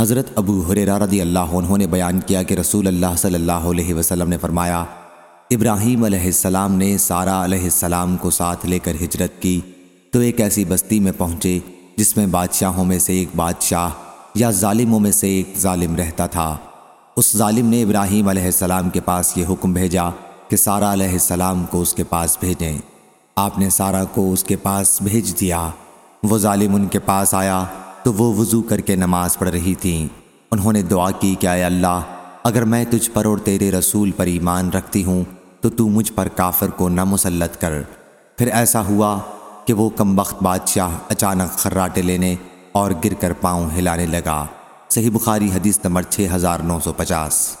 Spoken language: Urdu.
حضرت ابو حریرہ رضی اللہ عنہ نے بیان کیا کہ رسول اللہ صلی اللہ علیہ وسلم نے فرمایا، ابراہیم علیہ السلام نے سارا علیہ السلام کو ساتھ لے کر ہجرت کی۔ تو ایک ایسی بستی میں پہنچے جس میں بادشاہوں میں سے ایک بادشاہ یا ظالموں میں سے ایک ظالم رہتا تھا۔ اس ظالم نے ابراہیم علیہ السلام کے پاس یہ حکم بھیجا کہ سارا علیہ السلام کو اس کے پاس بھیجیں۔ آپ نے سارا کو اس کے پاس بھیج دیا۔ وہ ظالم ان کے پاس آیا تو وہ وضو کر کے نماز پڑھ رہی تھیں۔ انہوں نے دعا کی کہ اے اللہ، اگر میں تجھ پر اور تیرے رسول پر ایمان رکھتی ہوں، تو تو مجھ پر کافر کو نہ مسلط کر۔ پھر ایسا ہوا کہ وہ کم وقت بادشاہ اچانک خراٹے لینے اور گر کر پاؤں ہلانے لگا۔ صحیح بخاری حدیث نمبر 6950